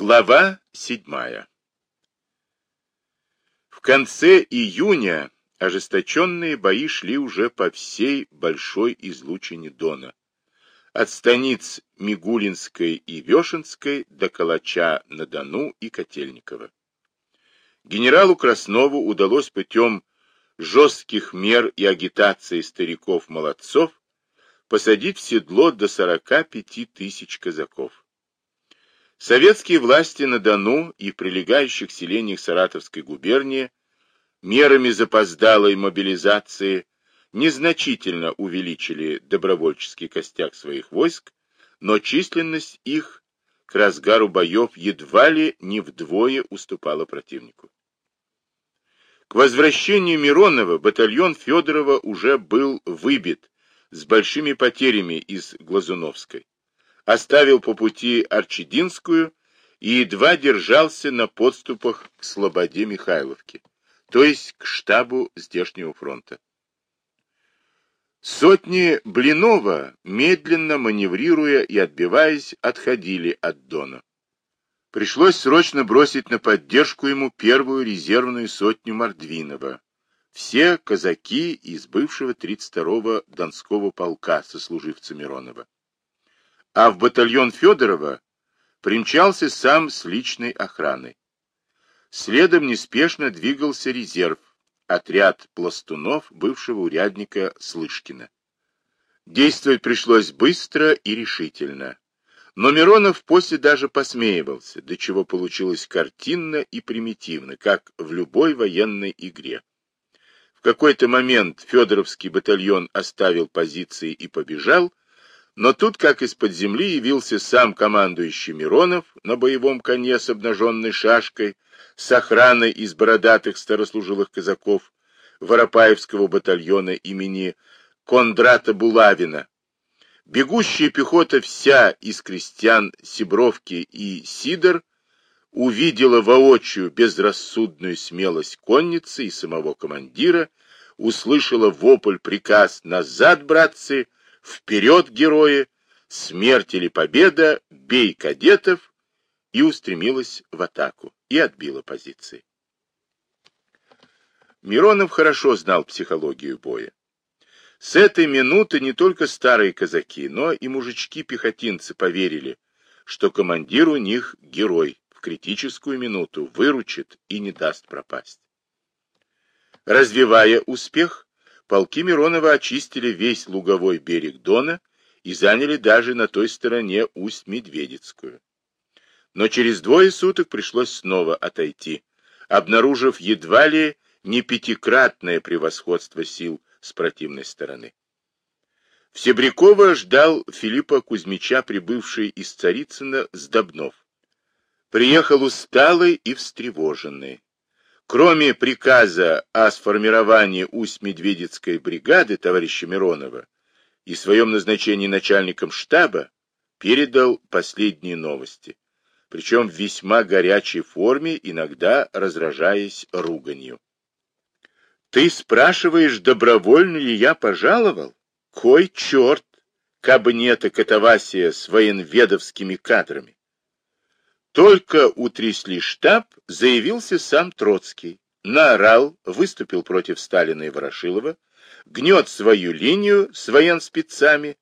Глава седьмая В конце июня ожесточенные бои шли уже по всей большой излучине Дона, от станиц Мигулинской и Вешенской до Калача на Дону и Котельникова. Генералу Краснову удалось путем жестких мер и агитации стариков-молодцов посадить в седло до 45 тысяч казаков. Советские власти на Дону и в прилегающих селениях Саратовской губернии мерами запоздалой мобилизации незначительно увеличили добровольческий костяк своих войск, но численность их к разгару боев едва ли не вдвое уступала противнику. К возвращению Миронова батальон Федорова уже был выбит с большими потерями из Глазуновской, оставил по пути Арчединскую и едва держался на подступах к Слободе Михайловки, то есть к штабу здешнего фронта. Сотни Блинова, медленно маневрируя и отбиваясь, отходили от Дона. Пришлось срочно бросить на поддержку ему первую резервную сотню Мордвинова. Все казаки из бывшего 32-го Донского полка, сослуживца Миронова. А в батальон Федорова примчался сам с личной охраной. Следом неспешно двигался резерв, отряд пластунов бывшего урядника Слышкина. Действовать пришлось быстро и решительно. Но Миронов после даже посмеивался, до чего получилось картинно и примитивно, как в любой военной игре. В какой-то момент Федоровский батальон оставил позиции и побежал, но тут, как из-под земли, явился сам командующий Миронов на боевом коне с обнаженной шашкой, с охраной из бородатых старослужилых казаков Воропаевского батальона имени Кондрата Булавина, Бегущая пехота вся из крестьян Сибровки и Сидор увидела воочию безрассудную смелость конницы и самого командира, услышала вопль приказ «Назад, братцы! Вперед, герои! Смерть или победа! Бей кадетов!» и устремилась в атаку и отбила позиции. Миронов хорошо знал психологию боя. С этой минуты не только старые казаки, но и мужички-пехотинцы поверили, что командир у них герой, в критическую минуту выручит и не даст пропасть. Развивая успех, полки Миронова очистили весь луговой берег Дона и заняли даже на той стороне Усть-Медведицкую. Но через двое суток пришлось снова отойти, обнаружив едва ли не пятикратное превосходство сил с противной стороны. В Себрякова ждал Филиппа Кузьмича, прибывший из Царицына с Добнов. Приехал усталый и встревоженный. Кроме приказа о сформировании Усть-Медведицкой бригады товарища Миронова и своем назначении начальником штаба, передал последние новости, причем в весьма горячей форме, иногда разражаясь руганью. Ты спрашиваешь, добровольно ли я пожаловал? Кой черт, кабы не эта катавасия с военведовскими кадрами. Только утрясли штаб, заявился сам Троцкий, наорал, выступил против Сталина и Ворошилова, гнет свою линию с военспецами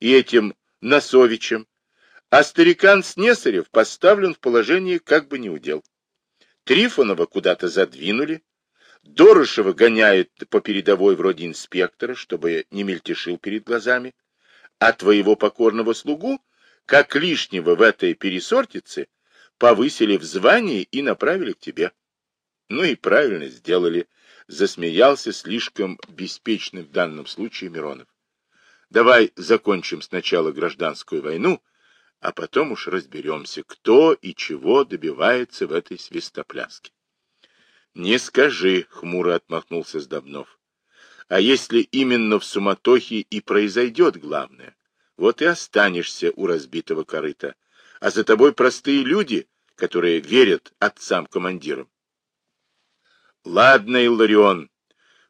и этим Носовичем, а старикан Снесарев поставлен в положение как бы не удел. Трифонова куда-то задвинули, Дорошева гоняют по передовой вроде инспектора, чтобы не мельтешил перед глазами, а твоего покорного слугу, как лишнего в этой пересортице, повысили в звании и направили к тебе. Ну и правильно сделали, засмеялся слишком беспечный в данном случае Миронов. Давай закончим сначала гражданскую войну, а потом уж разберемся, кто и чего добивается в этой свистопляске. Не скажи, хмуро отмахнулся Сдобнов. А если именно в суматохе и произойдет главное, вот и останешься у разбитого корыта, а за тобой простые люди, которые верят отцам-командирам. Ладно, Илларион,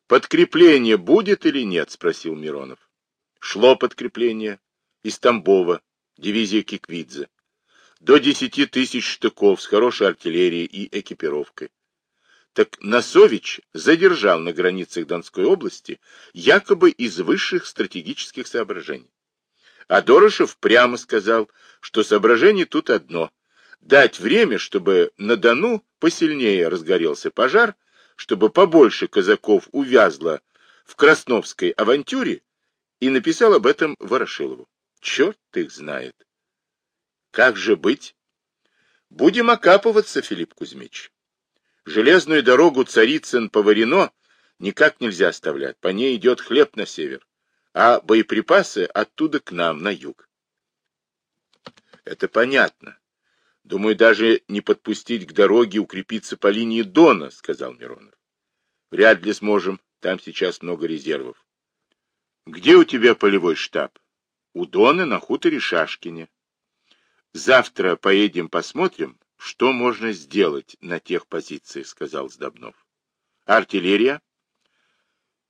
подкрепление будет или нет, спросил Миронов. Шло подкрепление из Тамбова, дивизия Киквидзе. до 10 тысяч штыков с хорошей артиллерией и экипировкой. Так Носович задержал на границах Донской области якобы из высших стратегических соображений. А Дорошев прямо сказал, что соображение тут одно – дать время, чтобы на Дону посильнее разгорелся пожар, чтобы побольше казаков увязло в Красновской авантюре, и написал об этом Ворошилову. Черт их знает. Как же быть? Будем окапываться, Филипп Кузьмич. Железную дорогу Царицын-Поварино никак нельзя оставлять. По ней идет хлеб на север, а боеприпасы оттуда к нам, на юг. Это понятно. Думаю, даже не подпустить к дороге укрепиться по линии Дона, сказал Миронов. Вряд ли сможем. Там сейчас много резервов. Где у тебя полевой штаб? У Дона на хуторе Шашкине. Завтра поедем посмотрим, что можно сделать на тех позициях, сказал Сдобнов. Артиллерия?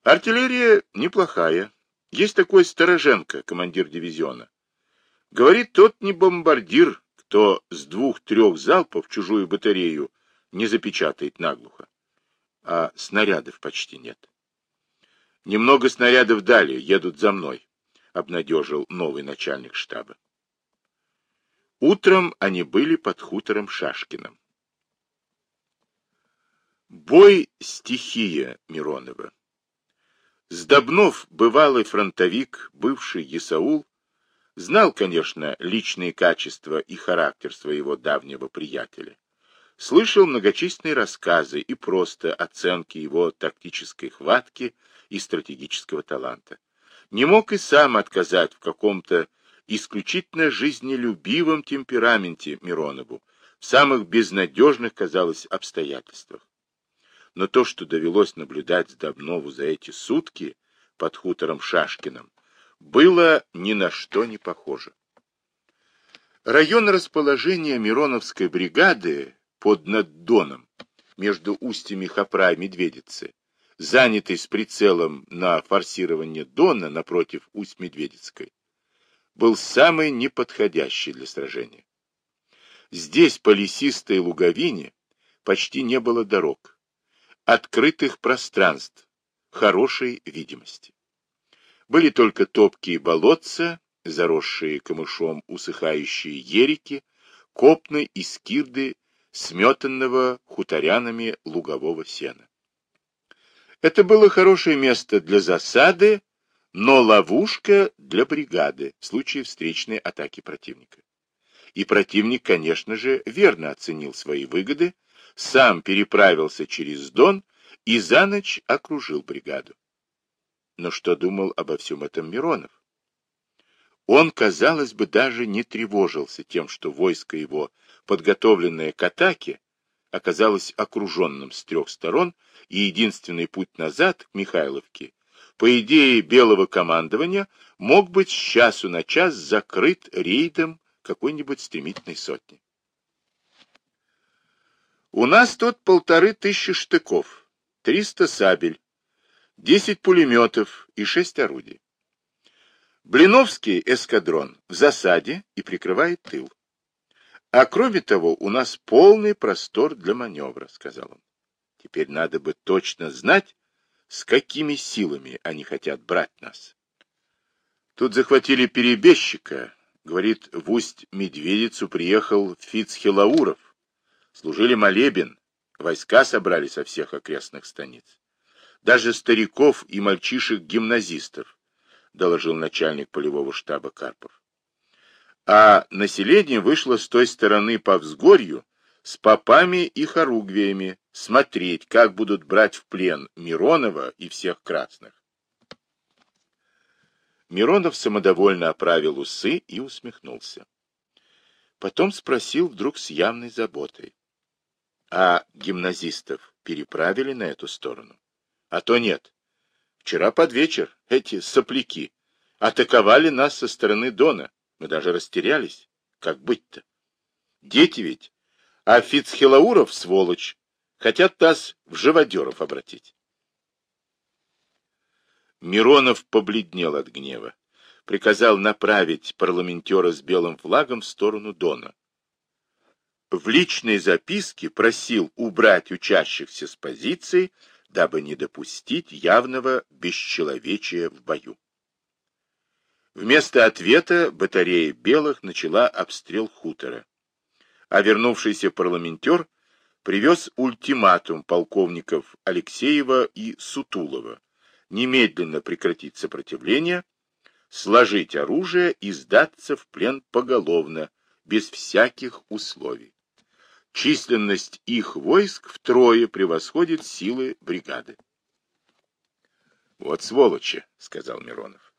Артиллерия неплохая. Есть такой Стороженко, командир дивизиона. Говорит, тот не бомбардир, кто с двух-трех залпов чужую батарею не запечатает наглухо. А снарядов почти нет. Немного снарядов дали, едут за мной, обнадежил новый начальник штаба. Утром они были под хутором Шашкиным. Бой стихия Миронова. Сдобнов, бывалый фронтовик, бывший Есаул, знал, конечно, личные качества и характер своего давнего приятеля. Слышал многочисленные рассказы и просто оценки его тактической хватки и стратегического таланта. Не мог и сам отказать в каком-то исключительно жизнелюбивом темпераменте Миронову, в самых безнадежных, казалось, обстоятельствах. Но то, что довелось наблюдать Сдобнову за эти сутки под хутором Шашкиным, было ни на что не похоже. Район расположения Мироновской бригады под Наддоном, между устьями Хопра и Медведицы, занятый с прицелом на форсирование Дона напротив Усть-Медведицкой, был самый неподходящий для сражения. Здесь, по лесистой луговине, почти не было дорог, открытых пространств, хорошей видимости. Были только топкие болотца, заросшие камышом усыхающие ерики, копны и скирды сметанного хуторянами лугового сена. Это было хорошее место для засады но ловушка для бригады в случае встречной атаки противника. И противник, конечно же, верно оценил свои выгоды, сам переправился через Дон и за ночь окружил бригаду. Но что думал обо всем этом Миронов? Он, казалось бы, даже не тревожился тем, что войско его, подготовленное к атаке, оказалось окруженным с трех сторон, и единственный путь назад, к Михайловке, по идее белого командования, мог быть с часу на час закрыт рейдом какой-нибудь стремительной сотни. У нас тут полторы тысячи штыков, триста сабель, десять пулеметов и шесть орудий. Блиновский эскадрон в засаде и прикрывает тыл. А кроме того, у нас полный простор для маневра, сказал он. Теперь надо бы точно знать, с какими силами они хотят брать нас. Тут захватили перебежчика, говорит, в усть Медведицу приехал Фицхелауров. Служили молебен, войска собрали со всех окрестных станиц. Даже стариков и мальчишек-гимназистов, доложил начальник полевого штаба Карпов. А население вышло с той стороны по взгорью с попами и хоругвиями, смотреть, как будут брать в плен Миронова и всех красных. Миронов самодовольно оправил усы и усмехнулся. Потом спросил вдруг с явной заботой. А гимназистов переправили на эту сторону? А то нет. Вчера под вечер эти сопляки атаковали нас со стороны Дона. Мы даже растерялись. Как быть-то? Дети ведь. А Фицхелауров, сволочь, Хотят нас в живодеров обратить. Миронов побледнел от гнева. Приказал направить парламентера с белым флагом в сторону Дона. в личной записке просил убрать учащихся с позиции, дабы не допустить явного бесчеловечия в бою. Вместо ответа батарея белых начала обстрел хутора, а вернувшийся парламентер привез ультиматум полковников Алексеева и Сутулова немедленно прекратить сопротивление, сложить оружие и сдаться в плен поголовно, без всяких условий. Численность их войск втрое превосходит силы бригады. «Вот сволочи», — сказал Миронов.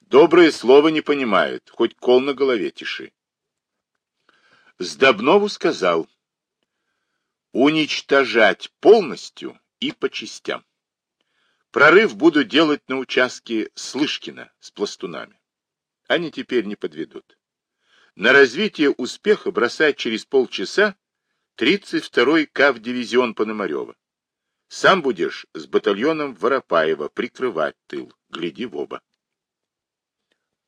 «Доброе слово не понимают, хоть кол на голове тиши». Сдобнову сказал «уничтожать полностью и по частям. Прорыв буду делать на участке Слышкина с пластунами. Они теперь не подведут на развитие успеха бросать через полчаса 32-й КАВ-дивизион Пономарева. Сам будешь с батальоном Воропаева прикрывать тыл, гляди в оба.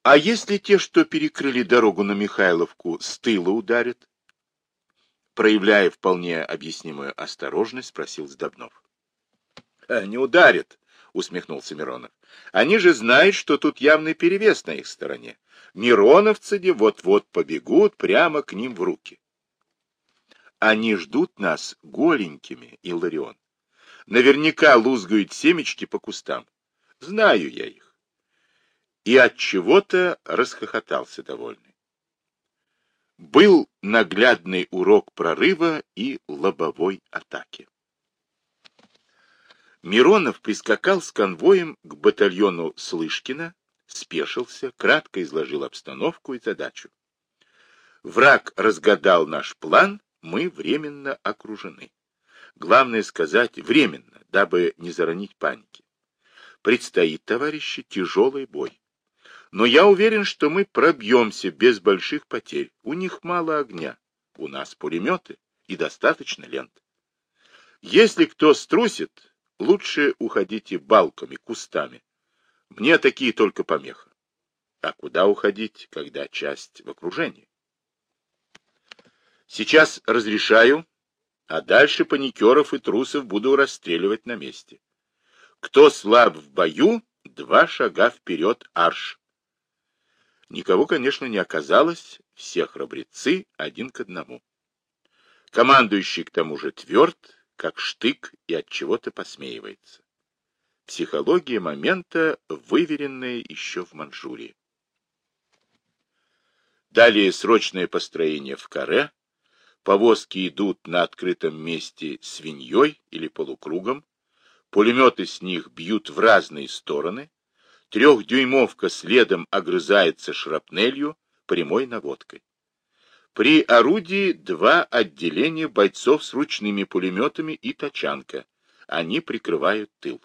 А если те, что перекрыли дорогу на Михайловку, с тыла ударят? Проявляя вполне объяснимую осторожность, спросил Сдобнов. «Э, — Не ударят, — усмехнулся Миронов. — Они же знают, что тут явный перевес на их стороне. Мироновцы вот-вот побегут прямо к ним в руки. Они ждут нас голенькими, Иларион. Наверняка лузгают семечки по кустам. Знаю я их. И от чего-то расхохотался довольный. Был наглядный урок прорыва и лобовой атаки. Миронов прискакал с конвоем к батальону Слышкина, спешился, кратко изложил обстановку и задачу. Враг разгадал наш план, мы временно окружены. Главное сказать временно, дабы не заронить паники. Предстоит, товарищи, тяжелый бой. Но я уверен, что мы пробьемся без больших потерь. У них мало огня, у нас пулеметы и достаточно лент. Если кто струсит, лучше уходите балками, кустами, мне такие только помеха. А куда уходить, когда часть в окружении? Сейчас разрешаю, а дальше паникеров и трусов буду расстреливать на месте. Кто слаб в бою, два шага вперед арш. Никого, конечно, не оказалось, все храбрецы один к одному. Командующий к тому же тверд, как штык, и от чего-то посмеивается. Психология момента, выверенная еще в Манчжурии. Далее срочное построение в каре. Повозки идут на открытом месте свиньей или полукругом. Пулеметы с них бьют в разные стороны. Трехдюймовка следом огрызается шрапнелью, прямой наводкой. При орудии два отделения бойцов с ручными пулеметами и тачанка. Они прикрывают тыл.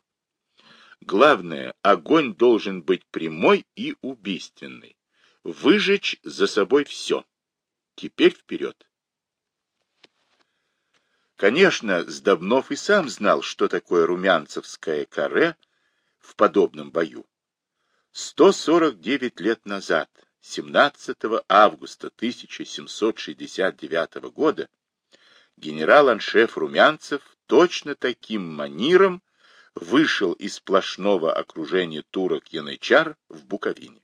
Главное, огонь должен быть прямой и убийственный. Выжечь за собой все. Теперь вперед. Конечно, Сдобнов и сам знал, что такое румянцевское каре в подобном бою. 149 лет назад, 17 августа 1769 года, генерал-аншеф Румянцев точно таким манером вышел из сплошного окружения турок-янычар в Буковине.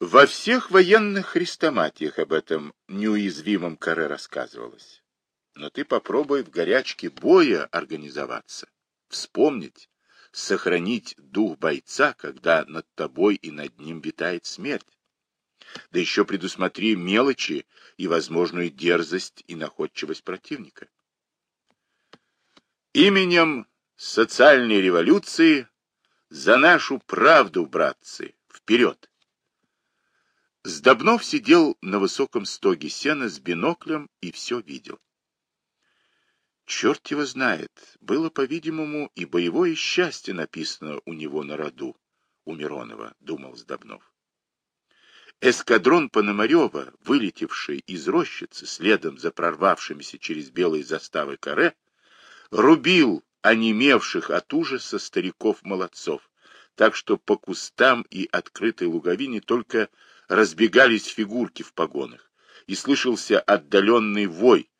Во всех военных хрестоматиях об этом неуязвимом каре рассказывалось. Но ты попробуй в горячке боя организоваться, вспомнить, сохранить дух бойца, когда над тобой и над ним витает смерть. Да еще предусмотри мелочи и возможную дерзость и находчивость противника. Именем социальной революции, за нашу правду, братцы, вперед! Сдобнов сидел на высоком стоге сена с биноклем и все видел. Черт его знает, было, по-видимому, и боевое счастье написано у него на роду, у Миронова, думал Сдобнов. Эскадрон Пономарева, вылетевший из рощицы следом за прорвавшимися через белые заставы каре, рубил онемевших от ужаса стариков-молодцов, так что по кустам и открытой луговине только разбегались фигурки в погонах, и слышался отдаленный вой,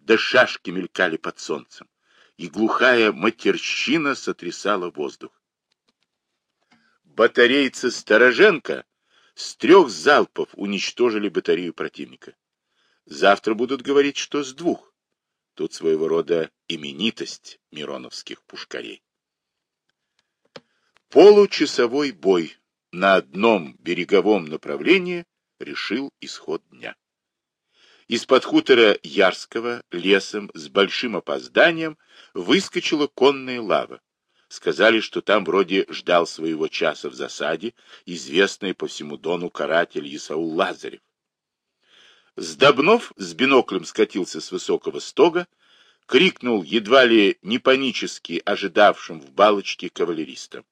да шашки мелькали под солнцем, и глухая матерщина сотрясала воздух. Батарейцы Стороженко с трех залпов уничтожили батарею противника. Завтра будут говорить, что с двух. Тут своего рода именитость мироновских пушкарей. Получасовой бой на одном береговом направлении решил исход дня. Из-под хутора Ярского лесом с большим опозданием выскочила конная лава. Сказали, что там вроде ждал своего часа в засаде известный по всему Дону каратель Исаул Лазарев. Сдобнов с биноклем скатился с высокого стога, крикнул едва ли не панически ожидавшим в балочке кавалеристам.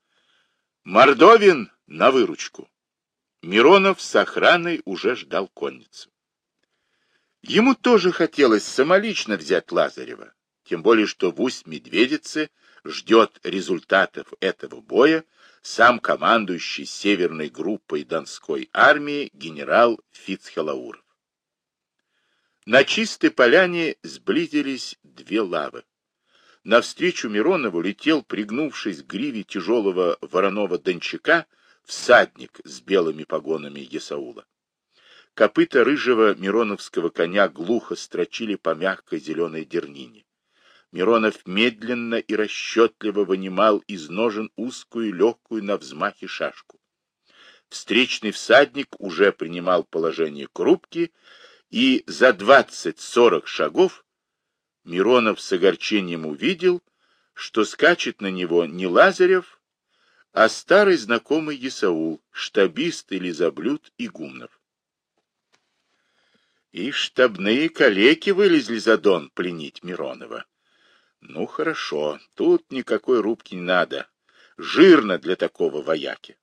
«Мордовин на выручку!» Миронов с охраной уже ждал конницу. Ему тоже хотелось самолично взять Лазарева, тем более что в Усть-Медведице ждет результатов этого боя сам командующий северной группой Донской армии генерал Фицхелауров. На чистой поляне сблизились две лавы. Навстречу Миронову летел, пригнувшись к гриве тяжелого вороного дончака, всадник с белыми погонами Есаула. Копыта рыжего мироновского коня глухо строчили по мягкой зеленой дернине. Миронов медленно и расчетливо вынимал из ножен узкую, легкую на взмахе шашку. Встречный всадник уже принимал положение крупки, и за двадцать-сорок шагов Миронов с огорчением увидел, что скачет на него не Лазарев, а старый знакомый Исаул, штабист или заблюд Игумнов. И штабные калеки вылезли за дон пленить Миронова. Ну, хорошо, тут никакой рубки не надо. Жирно для такого вояки.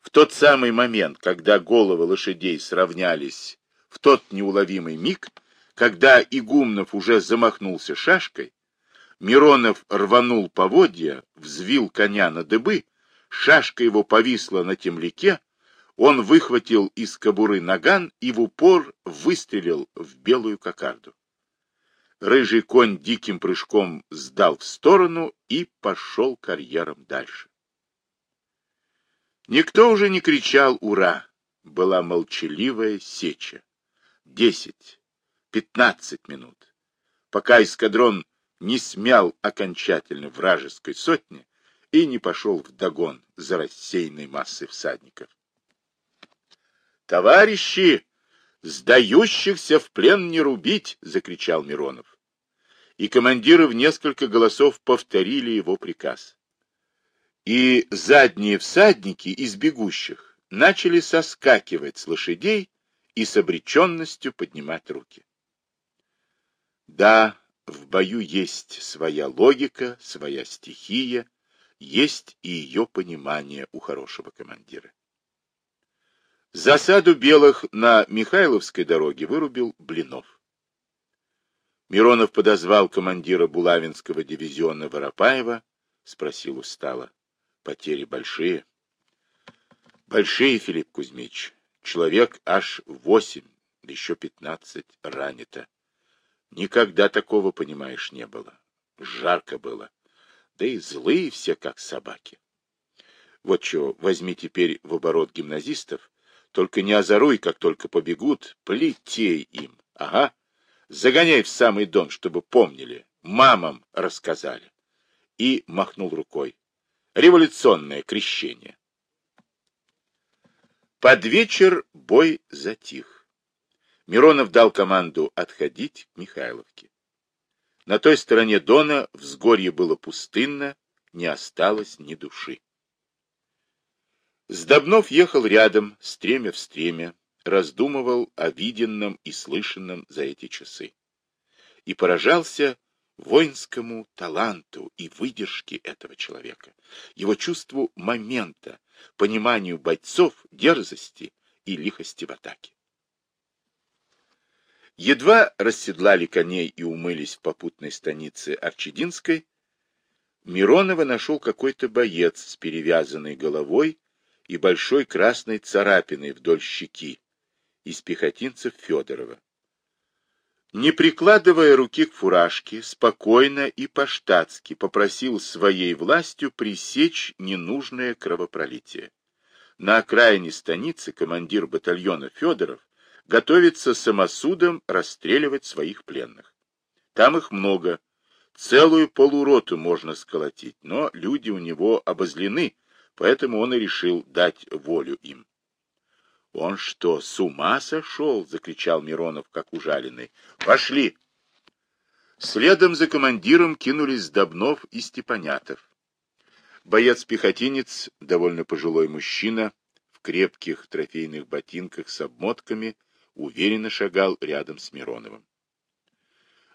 В тот самый момент, когда головы лошадей сравнялись, в тот неуловимый миг, когда Игумнов уже замахнулся шашкой, Миронов рванул поводья, взвил коня на дыбы, шашка его повисла на темляке, он выхватил из кобуры наган и в упор выстрелил в белую кокарду. Рыжий конь диким прыжком сдал в сторону и пошел карьером дальше. Никто уже не кричал «Ура!» Была молчаливая сеча. Десять, пятнадцать минут. Пока эскадрон не смял окончательно вражеской сотни и не пошел в догон за рассеянной массой всадников. «Товарищи, сдающихся в плен не рубить!» — закричал Миронов. И командиры в несколько голосов повторили его приказ. И задние всадники из бегущих начали соскакивать с лошадей и с обреченностью поднимать руки. Да, в бою есть своя логика, своя стихия, есть и ее понимание у хорошего командира. Засаду белых на Михайловской дороге вырубил Блинов. Миронов подозвал командира Булавинского дивизиона Воропаева, спросил устало. Потери большие? Большие, Филипп Кузьмич. Человек аж восемь, еще пятнадцать ранито. Никогда такого, понимаешь, не было. Жарко было. Да и злые все, как собаки. Вот что, возьми теперь в оборот гимназистов, только не озоруй, как только побегут, плетей им. Ага. Загоняй в самый дон, чтобы помнили. Мамам рассказали. И махнул рукой. Революционное крещение. Под вечер бой затих. Миронов дал команду отходить к Михайловке. На той стороне Дона взгорье было пустынно, не осталось ни души. Сдобнов ехал рядом, стремя в стремя, раздумывал о виденном и слышанном за эти часы. И поражался воинскому таланту и выдержке этого человека, его чувству момента, пониманию бойцов, дерзости и лихости в атаке. Едва расседлали коней и умылись в попутной станице Арчединской, Миронова нашел какой-то боец с перевязанной головой и большой красной царапиной вдоль щеки, из пехотинцев Федорова. Не прикладывая руки к фуражке, спокойно и по-штатски попросил своей властью пресечь ненужное кровопролитие. На окраине станицы командир батальона Федоров готовится самосудом расстреливать своих пленных. Там их много, целую полуроту можно сколотить, но люди у него обозлены, поэтому он и решил дать волю им. «Он что, с ума сошел?» — закричал Миронов, как ужаленный. «Пошли!» Следом за командиром кинулись Добнов и Степанятов. Боец-пехотинец, довольно пожилой мужчина, в крепких трофейных ботинках с обмотками, уверенно шагал рядом с Мироновым.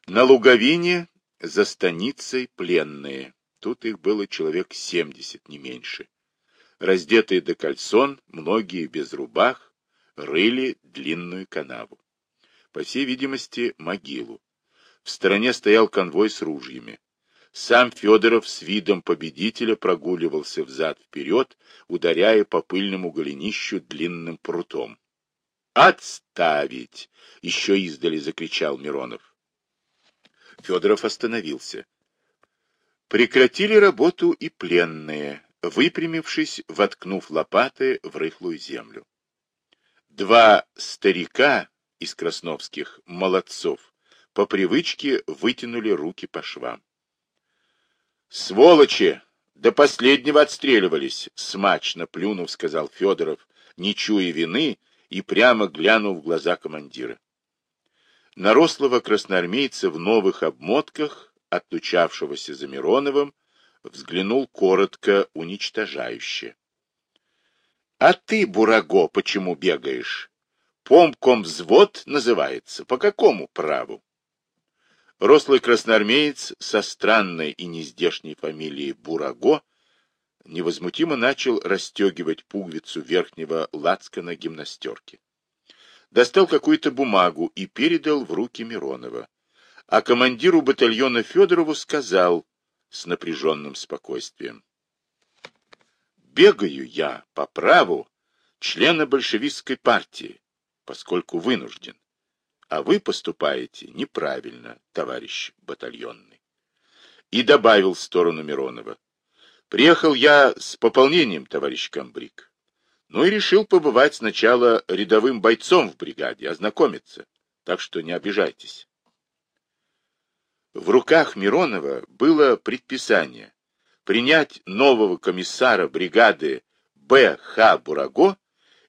На луговине за станицей пленные. Тут их было человек семьдесят, не меньше. Раздетые до кальсон, многие без рубах, рыли длинную канаву. По всей видимости, могилу. В стороне стоял конвой с ружьями. Сам Федоров с видом победителя прогуливался взад-вперед, ударяя по пыльному голенищу длинным прутом. «Отставить!» — еще издали закричал Миронов. Федоров остановился. Прекратили работу и пленные, выпрямившись, воткнув лопаты в рыхлую землю. Два старика из красновских молодцов по привычке вытянули руки по швам. «Сволочи! До последнего отстреливались!» — смачно плюнув, сказал Федоров, не чуя вины, и прямо глянул в глаза командира. На рослого красноармейца в новых обмотках, отлучавшегося за Мироновым, взглянул коротко, уничтожающе. — А ты, Бураго, почему бегаешь? Помком взвод называется. По какому праву? Рослый красноармеец со странной и нездешней фамилией Бураго невозмутимо начал расстегивать пуговицу верхнего лацкана гимнастерки. Достал какую-то бумагу и передал в руки Миронова. А командиру батальона Федорову сказал с напряженным спокойствием. «Бегаю я по праву члена большевистской партии, поскольку вынужден, а вы поступаете неправильно, товарищ батальонный». И добавил в сторону Миронова. Приехал я с пополнением, товарищ комбриг. Ну и решил побывать сначала рядовым бойцом в бригаде, ознакомиться. Так что не обижайтесь. В руках Миронова было предписание принять нового комиссара бригады Б. Х. Бураго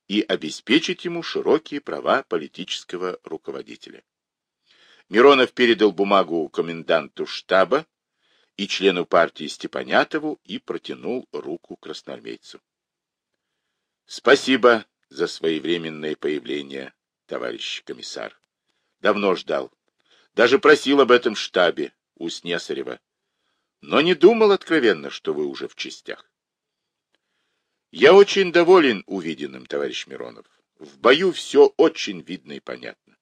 и обеспечить ему широкие права политического руководителя. Миронов передал бумагу коменданту штаба, и члену партии Степанятову и протянул руку красноармейцу. Спасибо за своевременное появление, товарищ комиссар. Давно ждал. Даже просил об этом штабе у Снесарева. Но не думал откровенно, что вы уже в частях. Я очень доволен увиденным, товарищ Миронов. В бою все очень видно и понятно.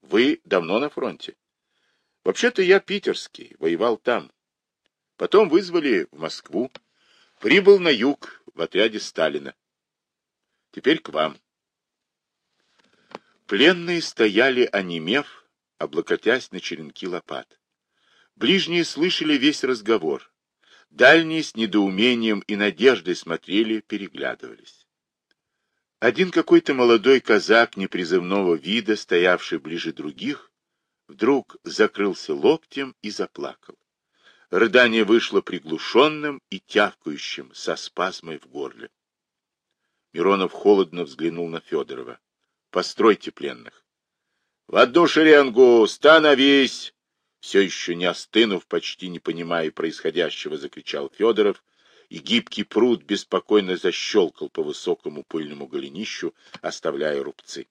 Вы давно на фронте? Вообще-то я питерский, воевал там. Потом вызвали в Москву. Прибыл на юг в отряде Сталина. Теперь к вам. Пленные стояли, онемев, облокотясь на черенки лопат. Ближние слышали весь разговор. Дальние с недоумением и надеждой смотрели, переглядывались. Один какой-то молодой казак непризывного вида, стоявший ближе других, вдруг закрылся локтем и заплакал. Рыдание вышло приглушенным и тявкающим, со спазмой в горле. Миронов холодно взглянул на Федорова. — Постройте пленных. — В одну шеренгу! Становись! Все еще не остынув, почти не понимая происходящего, закричал Федоров, и гибкий пруд беспокойно защелкал по высокому пыльному голенищу, оставляя рубцы.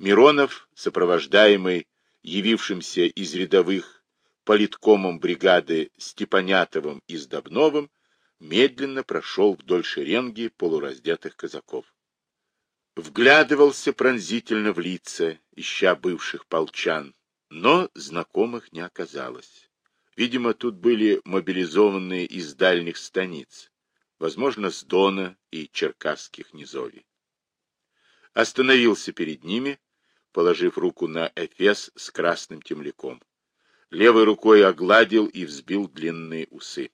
Миронов, сопровождаемый явившимся из рядовых политкомом бригады Степанятовым и Сдобновым, медленно прошел вдоль шеренги полураздетых казаков. Вглядывался пронзительно в лица, ища бывших полчан, но знакомых не оказалось. Видимо, тут были мобилизованные из дальних станиц, возможно, с Дона и Черкасских низовий. остановился перед ними, положив руку на эфес с красным темляком. Левой рукой огладил и взбил длинные усы.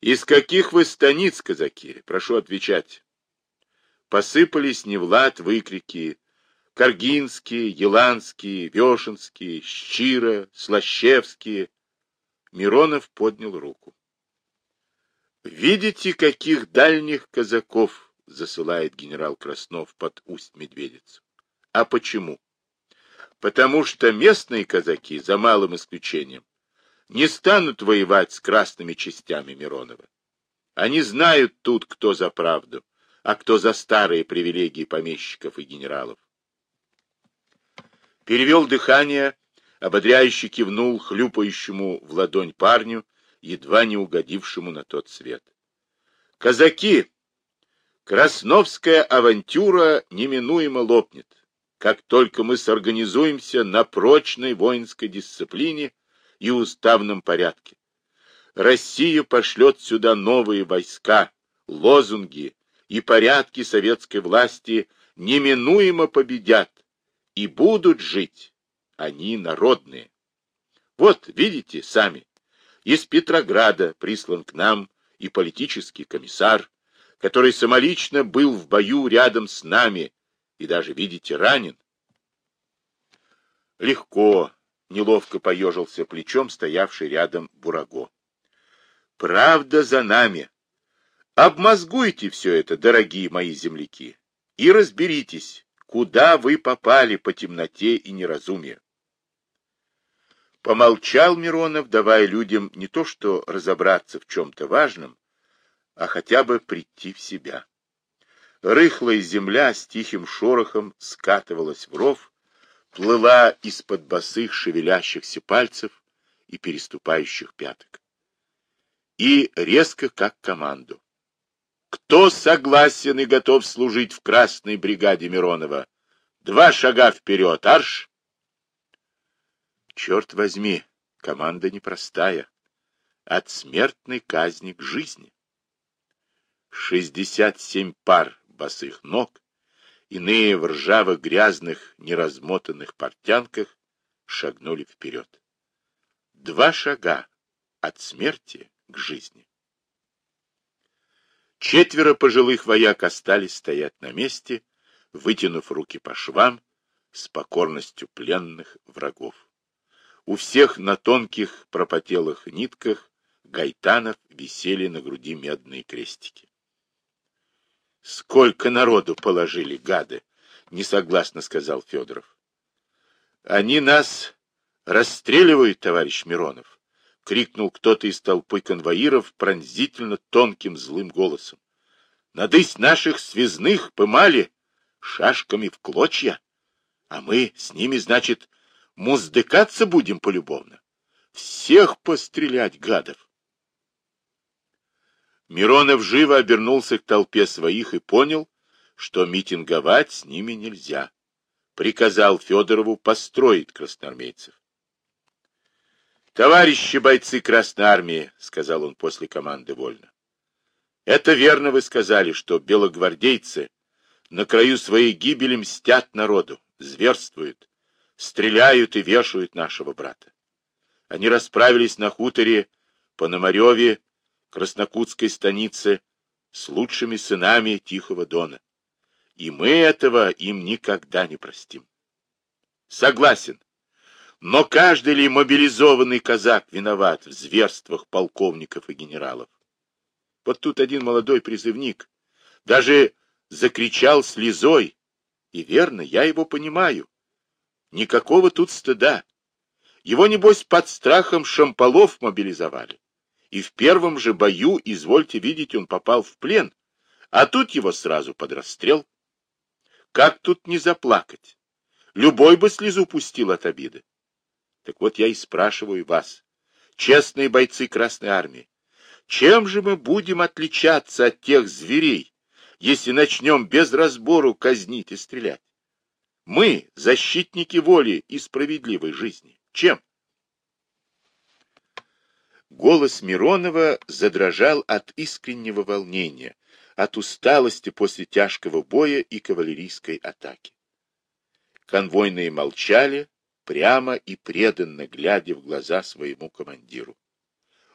«Из каких вы станиц, казаки? Прошу отвечать». Посыпались не в лад выкрики Каргинские, Еланские, Вешенские, Щира, Слащевские. Миронов поднял руку. «Видите, каких дальних казаков засылает генерал Краснов под Усть-Медведицу? А почему? Потому что местные казаки, за малым исключением, не станут воевать с красными частями Миронова. Они знают тут, кто за правду, а кто за старые привилегии помещиков и генералов. Перевел дыхание, ободряюще кивнул хлюпающему в ладонь парню, едва не угодившему на тот свет. «Казаки! Красновская авантюра неминуемо лопнет, как только мы сорганизуемся на прочной воинской дисциплине и уставном порядке. Россия пошлет сюда новые войска, лозунги и порядки советской власти неминуемо победят, и будут жить они народные. Вот, видите, сами, из Петрограда прислан к нам и политический комиссар, который самолично был в бою рядом с нами и даже, видите, ранен. Легко, неловко поежился плечом стоявший рядом Бураго. Правда за нами. Обмозгуйте все это, дорогие мои земляки, и разберитесь, куда вы попали по темноте и неразумию. Помолчал Миронов, давая людям не то что разобраться в чем-то важном, а хотя бы прийти в себя. Рыхлая земля с тихим шорохом скатывалась в ров, плыла из-под босых шевелящихся пальцев и переступающих пяток. И резко, как команду. Кто согласен и готов служить в красной бригаде Миронова? Два шага вперед, арш! Черт возьми, команда непростая. От смертной казни к жизни. Шестьдесят семь пар босых ног, иные в ржавых, грязных, неразмотанных портянках, шагнули вперед. Два шага от смерти к жизни. Четверо пожилых вояк остались стоять на месте, вытянув руки по швам, с покорностью пленных врагов. У всех на тонких пропотелых нитках гайтанов висели на груди медные крестики. Сколько народу положили, гады! Несогласно сказал Федоров. Они нас расстреливают, товарищ Миронов, крикнул кто-то из толпы конвоиров пронзительно тонким злым голосом. Надысь наших связных пымали шашками в клочья, а мы с ними, значит, муздыкаться будем полюбовно. Всех пострелять, гадов! Миронов живо обернулся к толпе своих и понял, что митинговать с ними нельзя. Приказал Федорову построить красноармейцев. «Товарищи бойцы Красной Армии», — сказал он после команды вольно, — «это верно вы сказали, что белогвардейцы на краю своей гибели мстят народу, зверствуют, стреляют и вешают нашего брата. Они расправились на хуторе по Намареве, Краснокутской станице, с лучшими сынами Тихого Дона. И мы этого им никогда не простим. Согласен. Но каждый ли мобилизованный казак виноват в зверствах полковников и генералов? Вот тут один молодой призывник даже закричал слезой. И верно, я его понимаю. Никакого тут стыда. Его, небось, под страхом шамполов мобилизовали. И в первом же бою, извольте видеть, он попал в плен, а тут его сразу под расстрел. Как тут не заплакать? Любой бы слезу пустил от обиды. Так вот я и спрашиваю вас, честные бойцы Красной Армии, чем же мы будем отличаться от тех зверей, если начнем без разбору казнить и стрелять? Мы — защитники воли и справедливой жизни. Чем? Голос Миронова задрожал от искреннего волнения, от усталости после тяжкого боя и кавалерийской атаки. Конвойные молчали, прямо и преданно глядя в глаза своему командиру.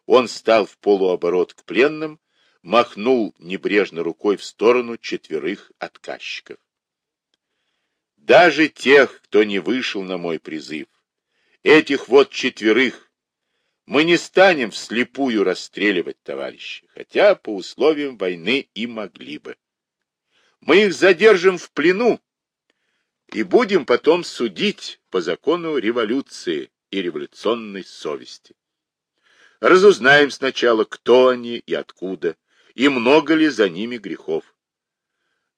Он стал в полуоборот к пленным, махнул небрежно рукой в сторону четверых отказчиков. Даже тех, кто не вышел на мой призыв, этих вот четверых, мы не станем вслепую расстреливать, товарищи, хотя по условиям войны и могли бы. Мы их задержим в плену и будем потом судить по закону революции и революционной совести. Разузнаем сначала, кто они и откуда, и много ли за ними грехов.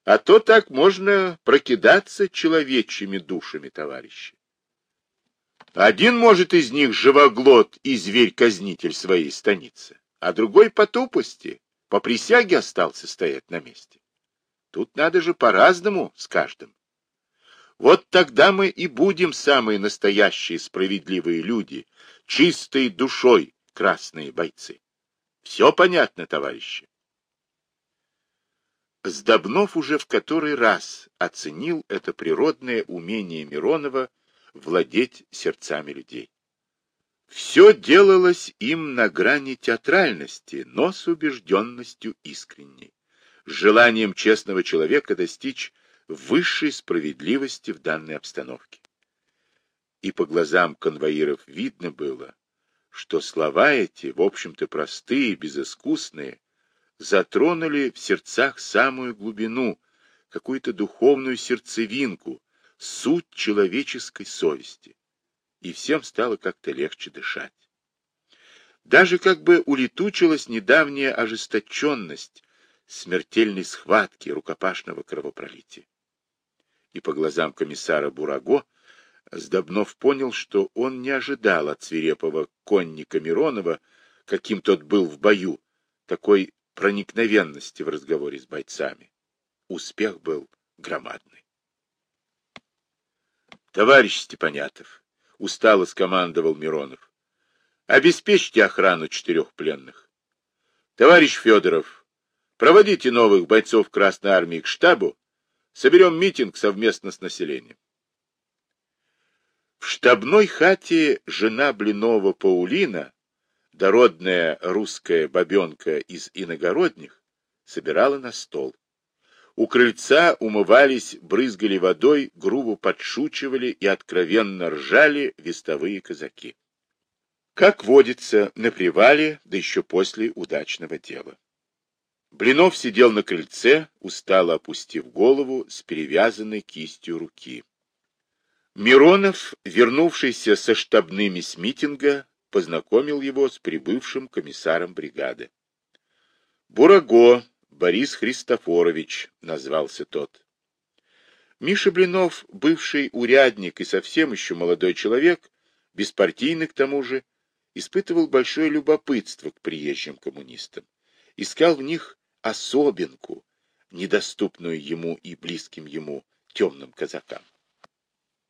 А то так можно прокидаться человечьими душами, товарищи. Один, может, из них живоглот и зверь-казнитель своей станицы, а другой по тупости, по присяге остался стоять на месте. Тут надо же по-разному с каждым. Вот тогда мы и будем самые настоящие справедливые люди, чистой душой красные бойцы. Все понятно, товарищи. Сдобнов уже в который раз оценил это природное умение Миронова владеть сердцами людей. Все делалось им на грани театральности, но с убежденностью искренней, с желанием честного человека достичь высшей справедливости в данной обстановке. И по глазам конвоиров видно было, что слова эти, в общем-то простые, безыскусные, затронули в сердцах самую глубину, какую-то духовную сердцевинку, суть человеческой совести. И всем стало как-то легче дышать. Даже как бы улетучилась недавняя ожесточенность смертельной схватки рукопашного кровопролития. И по глазам комиссара Бураго Сдобнов понял, что он не ожидал от свирепого конника Миронова, каким тот был в бою, такой проникновенности в разговоре с бойцами. Успех был громадный. Товарищ Степанятов, устало скомандовал Миронов, обеспечьте охрану четырех пленных. Товарищ Федоров, проводите новых бойцов Красной Армии к штабу, соберем митинг совместно с населением. В штабной хате жена Блинова Паулина дородная русская бабенка из иногородних, собирала на стол. У крыльца умывались, брызгали водой, грубо подшучивали и откровенно ржали вестовые казаки. Как водится, на привале, да еще после удачного дела. Блинов сидел на крыльце, устало опустив голову с перевязанной кистью руки. Миронов, вернувшийся со штабными с митинга, познакомил его с прибывшим комиссаром бригады. «Бураго Борис Христофорович», — назвался тот. Миша Блинов, бывший урядник и совсем еще молодой человек, беспартийный к тому же, испытывал большое любопытство к приезжим коммунистам, искал в них особенку, недоступную ему и близким ему темным казакам.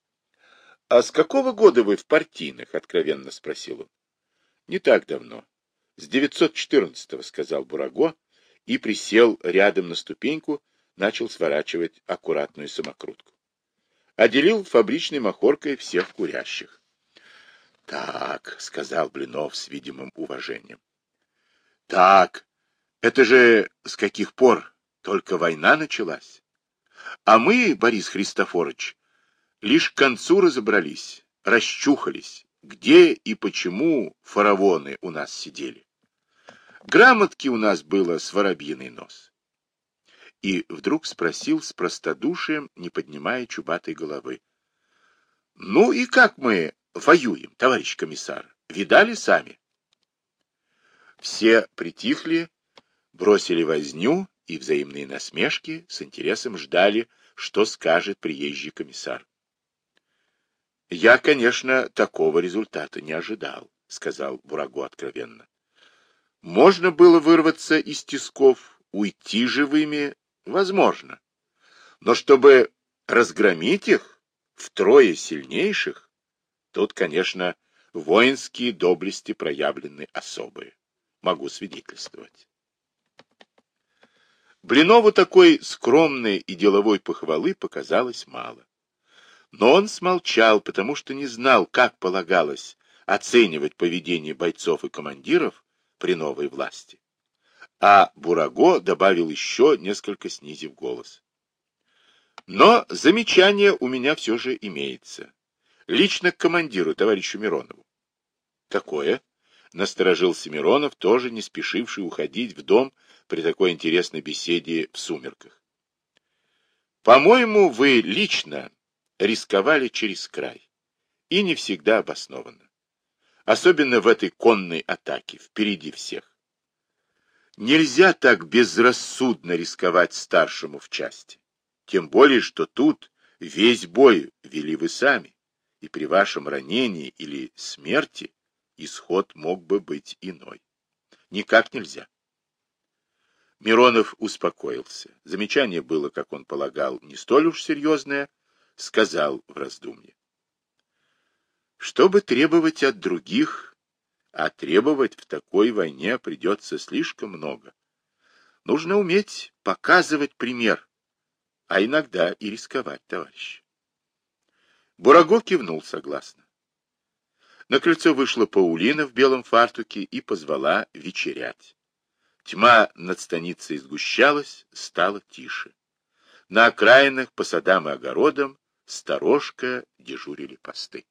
— А с какого года вы в партийных? — откровенно спросил он. — Не так давно. С 914-го, — сказал Бураго, и присел рядом на ступеньку, начал сворачивать аккуратную самокрутку. Отделил фабричной махоркой всех курящих. — Так, — сказал Блинов с видимым уважением. — Так, это же с каких пор только война началась? А мы, Борис Христофорович, Лишь к концу разобрались, расчухались, где и почему фаравоны у нас сидели. Грамотки у нас было с воробьиный нос. И вдруг спросил с простодушием, не поднимая чубатой головы. — Ну и как мы воюем, товарищ комиссар? Видали сами? Все притихли, бросили возню и взаимные насмешки, с интересом ждали, что скажет приезжий комиссар. Я, конечно, такого результата не ожидал, сказал Бураго откровенно. Можно было вырваться из тисков, уйти живыми, возможно. Но чтобы разгромить их, втрое сильнейших, тут, конечно, воинские доблести проявлены особые. Могу свидетельствовать. Блинову такой скромной и деловой похвалы показалось мало. Но он смолчал, потому что не знал, как полагалось оценивать поведение бойцов и командиров при новой власти. А Бураго добавил еще, несколько снизив голос. Но замечание у меня все же имеется. Лично к командиру, товарищу Миронову. Какое? Насторожился Миронов, тоже не спешивший уходить в дом при такой интересной беседе в сумерках. По-моему, вы лично рисковали через край. И не всегда обоснованно. Особенно в этой конной атаке, впереди всех. Нельзя так безрассудно рисковать старшему в части. Тем более, что тут весь бой вели вы сами, и при вашем ранении или смерти исход мог бы быть иной. Никак нельзя. Миронов успокоился. Замечание было, как он полагал, не столь уж серьезное, сказал в раздумье. Чтобы требовать от других, а требовать в такой войне придется слишком много, нужно уметь показывать пример, а иногда и рисковать, товарищ. Бураго кивнул согласно. На крыльцо вышла Паулина в белом фартуке и позвала вечерять. Тьма над станицей сгущалась, стало тише. На окраинах, по садам и огородам, сторожка дежурили посты.